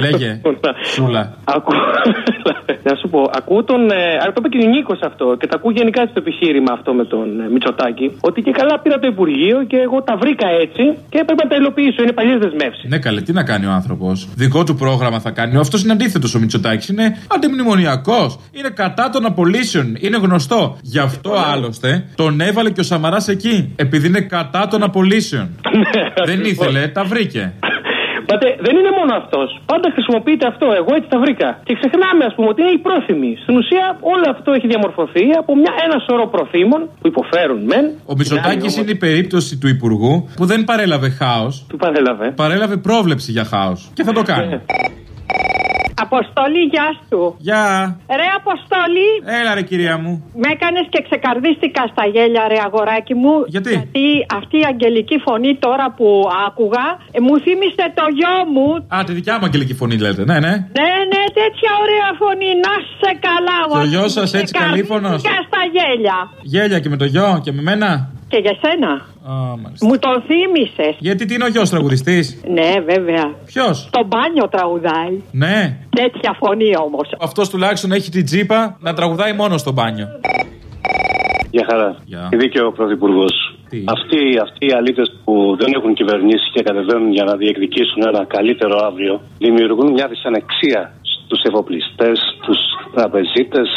Λέγε. Σούλα. Ακού... Να σου πω, ακούω τον. Ε, α, το είπε και ο Νίκος αυτό και τα ακούω γενικά στο επιχείρημα αυτό με τον ε, Μητσοτάκη. Ότι και καλά πήρα το Υπουργείο και εγώ τα βρήκα έτσι και έπρεπε να τα υλοποιήσω. Είναι παλιές δεσμεύσεις. Ναι, καλέ, τι να κάνει ο άνθρωπος. Δικό του πρόγραμμα θα κάνει. Αυτός είναι αντίθετος ο Μητσοτάκης. Είναι αντιμνημονιακός. Είναι κατά των απολύσεων. Είναι γνωστό. Γι' αυτό άλλωστε τον έβαλε και ο Σαμαράς εκεί. Επειδή είναι κατά των απολύσεων. Δεν ήθελε, τα βρήκε. Πάτε, δεν είναι μόνο αυτός. Πάντα χρησιμοποιείται αυτό. Εγώ έτσι τα βρήκα. Και ξεχνάμε, ας πούμε, ότι είναι οι πρόθυμοι. Στην ουσία, όλο αυτό έχει διαμορφωθεί από μια, ένα σωρό προθήμων που υποφέρουν μεν. Ο Μητσοτάκης είναι η περίπτωση του Υπουργού που δεν παρέλαβε χάος. Του παρέλαβε. Παρέλαβε πρόβλεψη για χάος. Και θα το κάνει. Αποστολή, γεια σου. Γεια. Ρε Αποστολή, Έλα ρε κυρία μου. με έκανες και ξεκαρδίστηκα στα γέλια, ρε αγοράκι μου. Γιατί; Γιατί αυτή η αγγελική φωνή τώρα που άκουγα ε, μου θύμισε το γιο μου. Α, τη δικιά μου αγγελική φωνή λέτε. Ναι, ναι. Ναι, ναι, τέτοια ωραία φωνή. Να σε καλά, Και ο αγοράκι γιο μου. σας έτσι καλήφωνος; Ξεκαρδίστηκα στα γέλια. Γέλια και με το γιο και με μένα. Και για σένα. Α, μάλιστα. Μου τον θύμισες. Γιατί τι είναι ο γιος τραγουδιστής; Ναι, βέβαια. Ποιος; Στο μπάνιο τραγουδάει. Ναι. Τέτοια φωνή όμως. Αυτός τουλάχιστον έχει την τζίπα να τραγουδάει μόνος στο μπάνιο. Για χαρά. Γεια. Δίκαιο ο Πρωθυπουργός. Αυτοί, αυτοί οι αλήτες που δεν έχουν κυβερνήσει και κατεβαίνουν για να διεκδικήσουν ένα καλύτερο αύριο, δημιουργούν μια δυσανεξία στους εφοπλιστές, στου τραπεζίτες,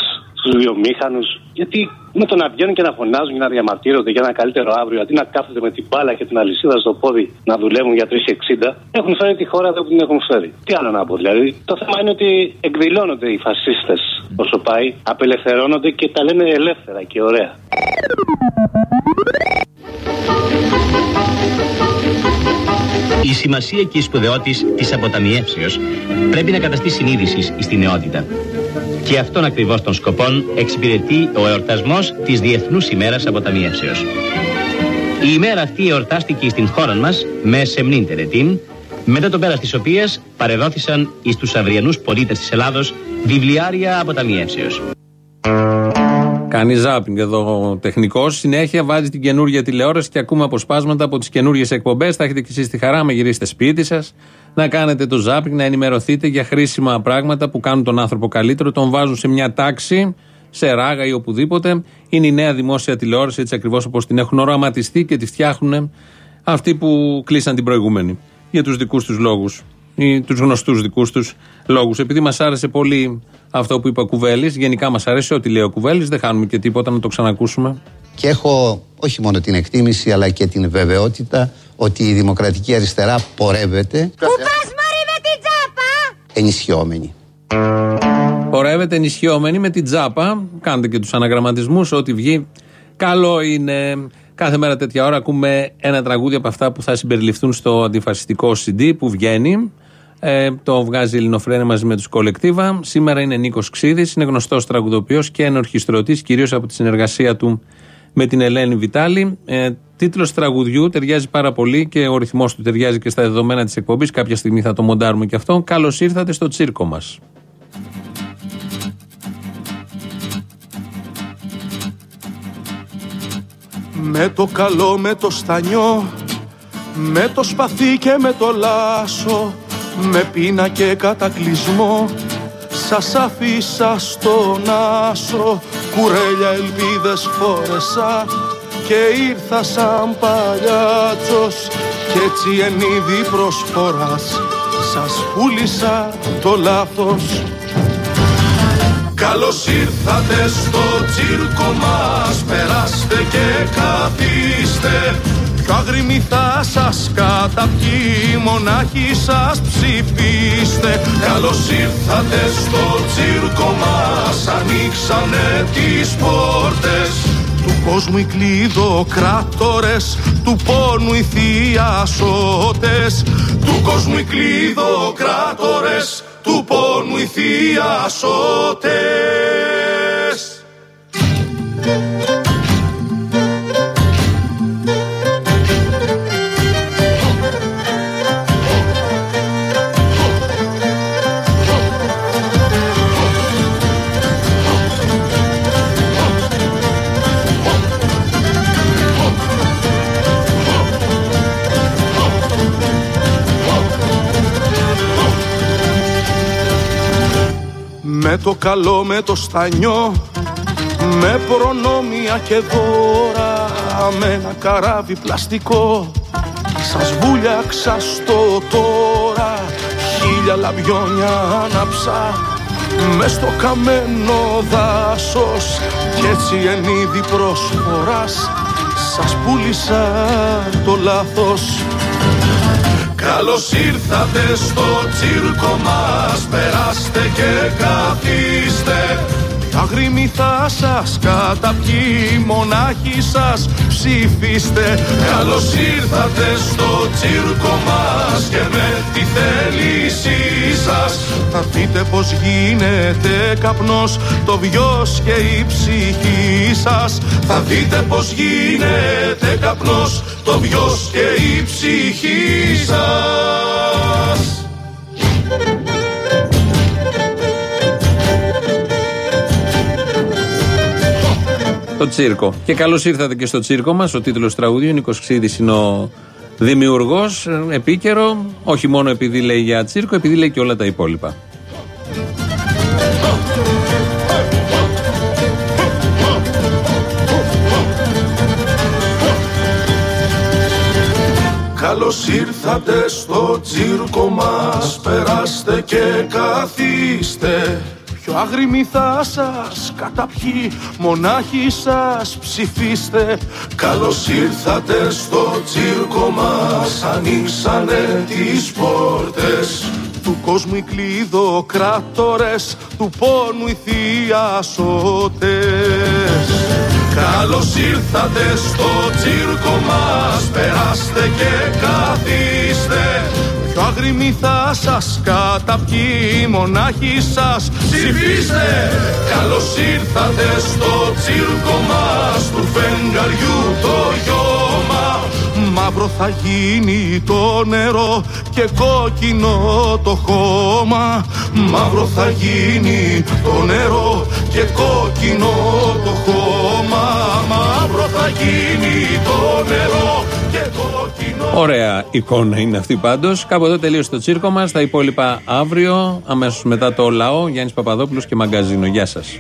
στου βιομήχανους. Γιατί με το να βγαίνουν και να φωνάζουν και να διαμαρτύρονται για ένα καλύτερο αύριο, αντί να κάθονται με την μπάλα και την αλυσίδα στο πόδι να δουλεύουν για 360, έχουν φέρει τη χώρα εδώ που την έχουν φέρει. Τι άλλο να πω δηλαδή. Το θέμα είναι ότι εκδηλώνονται οι φασίστες όσο πάει, απελευθερώνονται και τα λένε ελεύθερα και ωραία. Η σημασία και η σπουδαιότης της αποταμιεύσεως πρέπει να καταστεί συνείδησης στη νεότητα. Και αυτόν ακριβώς των σκοπών εξυπηρετεί ο εορτασμός της Διεθνούς ημέρας αποταμιεύσεως. Η ημέρα αυτή εορτάστηκε στην χώρα μας με σεμνήν τελετήν, μετά το πέρας της οποίας παρεδόθησαν εις τους αυριανούς πολίτες της Ελλάδος βιβλιάρια αποταμιεύσεως. Κάνει ζάπινγκ εδώ ο τεχνικός. Συνέχεια βάζει την καινούργια τηλεόραση και ακούμε αποσπάσματα από τις καινούργιες εκπομπές. Θα έχετε και εσείς τη χαρά, με γυρίσετε σπίτι σας, να κάνετε το ζάπινγκ, να ενημερωθείτε για χρήσιμα πράγματα που κάνουν τον άνθρωπο καλύτερο, τον βάζουν σε μια τάξη, σε ράγα ή οπουδήποτε. Είναι η νέα δημόσια τηλεόραση, έτσι ακριβώς όπως την έχουν οραματιστεί και τη φτιάχνουν αυτοί που κλείσαν την προηγούμενη. Για τους δικούς τους λόγους ή τους γνωστούς δικούς τους λόγους. Επειδή μας άρεσε πολύ αυτό που είπε ο Κουβέλης, γενικά μας αρέσει ό,τι λέει ο Κουβέλης, δεν χάνουμε και τίποτα να το ξανακούσουμε. Και έχω όχι μόνο την εκτίμηση αλλά και την βεβαιότητα ότι η δημοκρατική αριστερά πορεύεται Πού πας μωρή με την τσάπα! ενισχυόμενη. Πορεύεται ενισχυόμενη με την τζάπα. Κάντε και τους αναγραμματισμούς. Ό,τι βγει, καλό είναι. Κάθε μέρα τέτοια ώρα ακούμε ένα τραγούδι από αυτά που θα συμπεριληφθούν στο αντιφασιστικό CD που βγαίνει. Ε, το βγάζει η Ελληνοφρένη μαζί με τους κολεκτίβα. Σήμερα είναι Νίκος Ξίδης, είναι γνωστός τραγουδοποιός και ενορχιστρωτής, κυρίως από τη συνεργασία του με την Ελένη Βιτάλη. Ε, Τίτλος τραγουδιού ταιριάζει πάρα πολύ και ο ρυθμός του ταιριάζει και στα δεδομένα της εκπομπής. Κάποια στιγμή θα το μοντάρουμε και αυτό. Καλώς ήρθατε στο τσίρκο μας. Με το καλό, με το στανιό, με το σπαθί και με το λάσο, με πείνα και κατακλυσμό, σας αφήσα στον άσο, κουρέλια ελπίδες φόρεσα και ήρθα σαν παλιάτσος. Κι έτσι εν είδη προσφοράς σας πούλησα το λάθος. Καλώς ήρθατε στο τσίρκο μας Περάστε και καθίστε Πιο άγριμοι θα σας καταπιεί Μονάχοι σας ψηφίστε. Καλώς ήρθατε στο τσίρκο μας Ανοίξανε τις πόρτες. Του κόσμου οι κλειδοκράτορες Του πόνου οι θειασότες. Του κόσμου οι κλειδοκράτορες Του πόνου οι θειασότες το καλό, με το στανιό Με προνόμια και δώρα Με ένα καράβι πλαστικό. Σας βούλιαξα στο τώρα Χίλια λαμπιόνια άναψα μες στο καμένο δάσος Κι έτσι εν είδη προσφοράς Σας πούλησα το λάθος Καλώς ήρθατε στο τσίρκο μας. Περάστε και καθίστε Αγρίμοι θα σας καταπιεί Μονάχοι σας. Ψηφίστε Καλώς ήρθατε στο τσίρκο μας Και με τη θέλησή σας. Θα δείτε πως γίνεται καπνός Το βιός και η ψυχή σας. Θα δείτε πως γίνεται καπνός Το βιός και η ψυχή σας Το τσίρκο. Και καλώς ήρθατε και στο τσίρκο μας. Ο τίτλος τραγουδιού Νίκος Ξίδης είναι ο δημιουργός. Επίκαιρο, όχι μόνο επειδή λέει για τσίρκο, επειδή λέει και όλα τα υπόλοιπα. Καλώς ήρθατε στο τσίρκο μας Περάστε και καθίστε Πιο άγριμοι θα σας καταπιεί. Μονάχοι σας ψηφίστε. Καλώς ήρθατε στο τσίρκο μας. Ανοίξανε τις πόρτες. Του κόσμου οι κλειδοκράτορες Του πόνου οι θειασότες. Καλώς ήρθατε στο τσίρκο μας. Περάστε και καθίστε Πιο άγριμοι θα σας καταπιεί Μονάχοι σας. Ψηφίστε Καλώς ήρθατε στο τσίρκο μας Του φεγγαριού το γιώμα Μαύρο θα γίνει το νερό και κόκκινο το χώμα. Μαύρο θα γίνει το νερό και κόκκινο το χώμα. Μαύρο θα γίνει το νερό και κόκκινο Ωραία εικόνα είναι αυτή πάντως. Κάπου εδώ τελείωσε το τσίρκο μας. Τα υπόλοιπα αύριο, αμέσως μετά το λαό. Γιάννης Παπαδόπουλος και Μαγκαζίνο. Γεια σας.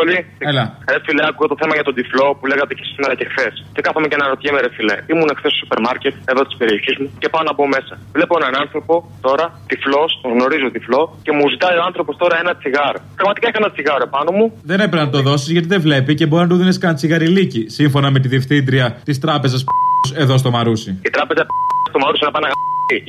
Αποστολή. Έλα. Ρε φίλε, άκουγα το θέμα για τον τυφλό που λέγατε και σήμερα και χθες. Και κάθομαι και αναρωτιέμαι, ρε φίλε. Ήμουν χθες στο σούπερ μάρκετ εδώ της περιοχής μου και πάω να μπω μέσα. Βλέπω έναν άνθρωπο τώρα, τυφλός, τον γνωρίζω τυφλό και μου ζητάει ο άνθρωπος τώρα ένα τσιγάρο. Πραγματικά είχα ένα τσιγάρο πάνω μου. Δεν έπρεπε να το δώσεις γιατί δεν βλέπει και μπορεί να του δίνεις κανένα τσιγαριλίκι. Σύμφωνα με τη διευθύντρια της τράπεζας εδώ στο Μαρούσι. Η τράπεζα στο Μαρούσι να πάει να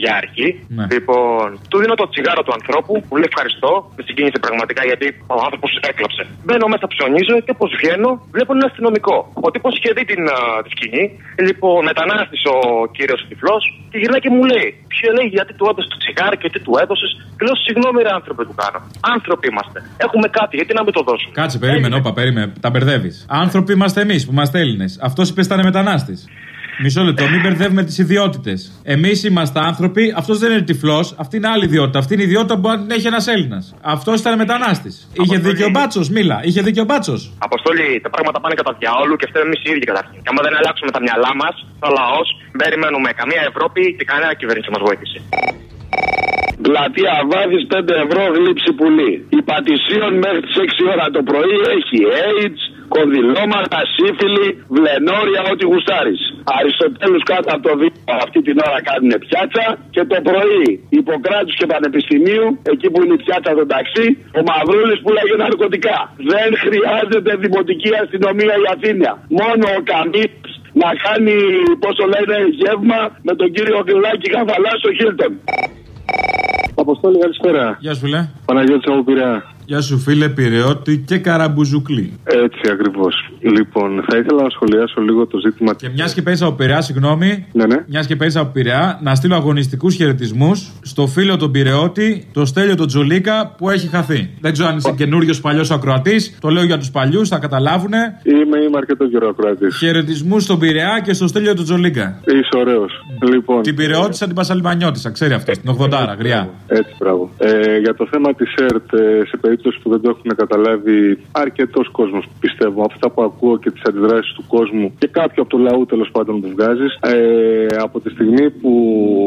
για αρχή. Ναι. Λοιπόν, του δίνω το τσιγάρο του ανθρώπου, που λέει ευχαριστώ, με συγκίνησε πραγματικά γιατί ο άνθρωπος έκλαψε. Μπαίνω μέσα, ψωνίζω και όπω βγαίνω, βλέπω ένα αστυνομικό. Ο τύπος είχε δει την, α, τη σκηνή. Λοιπόν, μετανάστης ο κύριος τυφλός και γυρνάει και μου λέει: Ποιο λέει γιατί του έδωσες το τσιγάρο και τι του έδωσες; Και λέω: Συγγνώμη, ρε άνθρωπε του κάνω. Άνθρωποι είμαστε. Έχουμε κάτι, γιατί να μην το δώσουμε; Κάτσε, περίμενε, όπα, περίμενε. Τα μπερδεύεις. Άνθρωποι είμαστε εμείς που είμαστε Έλληνες. Αυτός είπες ήταν μετανάστης. Μισό λεπτό, μην μπερδεύουμε τις ιδιότητες. Εμείς είμαστε άνθρωποι, αυτός δεν είναι τυφλός, αυτή είναι άλλη ιδιότητα. Αυτή είναι η ιδιότητα που μπορεί να έχει ένας Έλληνας. Αυτός ήταν μετανάστης. Είχε δίκιο ο Μπάτσος, μίλα, είχε δίκιο ο Μπάτσος. Αποστολή, τα πράγματα πάνε κατά διαόλου και φταίμε εμείς οι ίδιοι καταρχήν. Και άμα δεν αλλάξουμε τα μυαλά μας, ο λαός, δεν περιμένουμε καμία Ευρώπη και κανένα κυβέρνηση μας βοήθησε. Πλατεία Βάδη 5 ευρώ γλύψη πουλί. Η Πατησίων μέχρι τις 6 ώρα το πρωί έχει AIDS, κονδυλώματα, σύφυλλη, βλενόρια, ό,τι γουστάρεις. Αριστοτέλους κάτω από το δίκτυο αυτή την ώρα κάνουν πιάτσα και το πρωί Ιπποκράτους και Πανεπιστημίου, εκεί που είναι η πιάτσα των ταξί, ο Μαυρούλης που λέγει ναρκωτικά. Δεν χρειάζεται δημοτική αστυνομία η Αθήνα. Μόνο ο Καμπής να κάνει, πόσο λένε, γεύμα με τον κύριο Γκυλάκη Καβαλά στο Χίλτον. Αποστόλη, καλησπέρα. Γεια σου, λέ. Παναγιώτης από Πειραιά. Γεια σου, φίλε Πυρεώτη και Καραμπουζουκλή. Έτσι ακριβώς. Λοιπόν, θα ήθελα να σχολιάσω λίγο το ζήτημα Και μιας και παίζει από Πειραιά, συγγνώμη. Ναι, ναι. Μιας και παίζει από Πειραιά, να στείλω αγωνιστικούς χαιρετισμούς στο φίλο τον Πυρεώτη, το Στέλιο τον Τζολίκα που έχει χαθεί. Δεν ξέρω αν είσαι καινούριος παλιός ακροατής. Το λέω για τους παλιούς, θα καταλάβουν. Είμαι, είμαι αρκετό καιρό ακροατής. Χαιρετισμούς στον Πειραιά και στο Στέλιο τον Τζολίκα. Είσαι ωραίος. Λοιπόν, Την Πυρεώτησα την Πασαλιμανιώτησα, ξέρει αυτό, την 80 γριά. Έτσι, μπράβο. Ε, για το θέμα της ΕΡΤ, ε, σε περίπτωση που δεν το έχουν καταλάβει αρκετός κόσμος, πιστεύω, αυτά που ακούω και τις αντιδράσεις του κόσμου και κάποιο από το λαού τέλος πάντων που βγάζεις, ε, από τη στιγμή που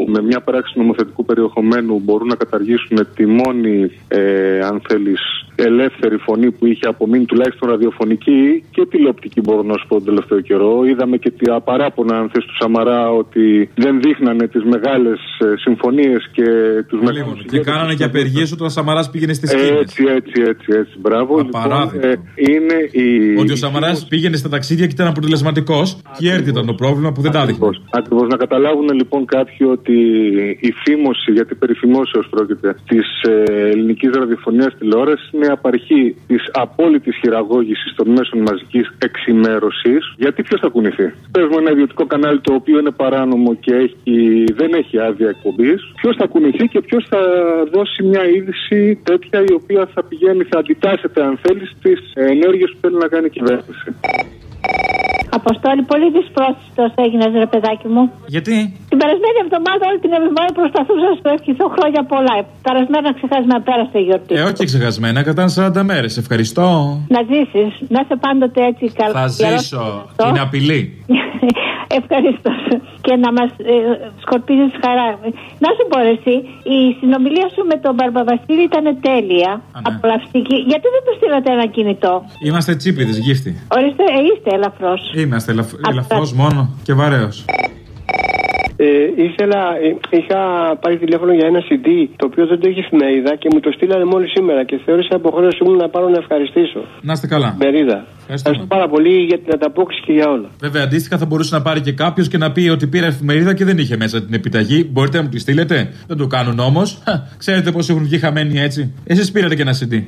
με μια πράξη νομοθετικού περιεχομένου μπορούν να καταργήσουν τη μόνη, ε, αν θέλεις, ελεύθερη φωνή που είχε απομείνει τουλάχιστον ραδιοφωνική και τηλεοπτική, μπορώ να σου πω τον τελευταίο καιρό. Είδαμε και τα παράπονα, αν θες, του Σαμαρά ότι δεν δείχνανε τις μεγάλες συμφωνίες και τους μεγάλους. Και κάνανε και απεργίες όταν ο Σαμαράς πήγαινε στι σκήνε. Έτσι, έτσι, έτσι, έτσι. Μπράβο. Λοιπόν, Απαράδεκτο. ε, είναι η. Ότι ο Σαμαράς πήγαινε στα ταξίδια και ήταν αποτελεσματικός και η ΕΡΤ ήταν το πρόβλημα που δεν τα δείχνει. Ακριβώς. Να καταλάβουν λοιπόν κάποιοι ότι η φήμωση, γιατί περί φημώσεως πρόκειται, της ε, ελληνικής ραδιοφωνίας τηλεόρασης είναι απαρχή της απόλυτης χειραγώγησης των μέσων μαζικής εξημέρωσης. Γιατί ποιος θα κουνηθεί; Παίζουμε ένα ιδιωτικό κανάλι το οποίο είναι παράνομο και έχει, δεν έχει άδεια εκπομπής. Ποιος θα κουνηθεί και ποιος θα δώσει μια είδηση τέτοια η οποία θα πηγαίνει, θα αντιτάσσεται, αν θέλεις, στις ενέργειες που θέλει να κάνει η κυβέρνηση. Αποστόλη, πολύ δυσπρόσιτο έγινες, ρε παιδάκι μου. Γιατί; Την περασμένη εβδομάδα, όλη την εβδομάδα προσπαθούσα να σου ευχηθώ χρόνια πολλά. Περασμένα ξεχάσουμε πέρασε η γιορτή. Ε, όχι ξεχασμένα, κατά 40 μέρες. Ευχαριστώ. Να ζήσεις, να είσαι πάντοτε έτσι καλά. Θα ζήσω. Είναι απειλή. Ευχαριστώ. Και να μας ε, σκορπίζεις χαρά. Να σου πω εσύ, η συνομιλία σου με τον Μπαρμπαβασίλη ήταν τέλεια. Απολαυστική. Γιατί δεν του στείλατε ένα κινητό; Είμαστε τσίπηδε, γύφτη. Ορίστε, ε, είστε ελαφρώς. Είμαστε ελαφρώς μόνο και βαρέως. Ε, ήθελα, ε, είχα πάρει τηλέφωνο για ένα CD το οποίο δεν το είχε εφημερίδα και μου το στείλανε μόλις σήμερα και θεώρησα υποχρέωσή μου να πάρω να ευχαριστήσω. Να είστε καλά. Μερίδα. Ευχαριστώ πάρα πολύ για την ανταπόκριση και για όλα. Βέβαια, αντίστοιχα θα μπορούσε να πάρει και κάποιος και να πει ότι πήρα εφημερίδα και δεν είχε μέσα την επιταγή. Μπορείτε να μου τη στείλετε; Δεν το κάνουν όμως. Ξέρετε πώς έχουν βγει χαμένοι έτσι. Εσείς πήρατε και ένα CD.